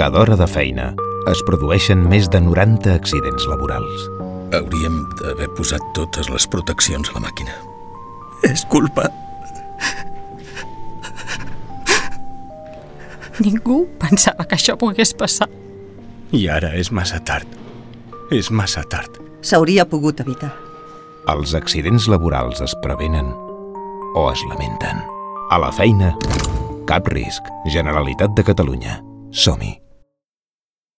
Cada hora de feina es produeixen més de 90 accidents laborals. Hauríem d'haver posat totes les proteccions a la màquina. És culpa... Ningú pensava que això pogués passar. I ara és massa tard. És massa tard. S'hauria pogut evitar. Els accidents laborals es prevenen o es lamenten. A la feina, cap risc. Generalitat de Catalunya. Som-hi.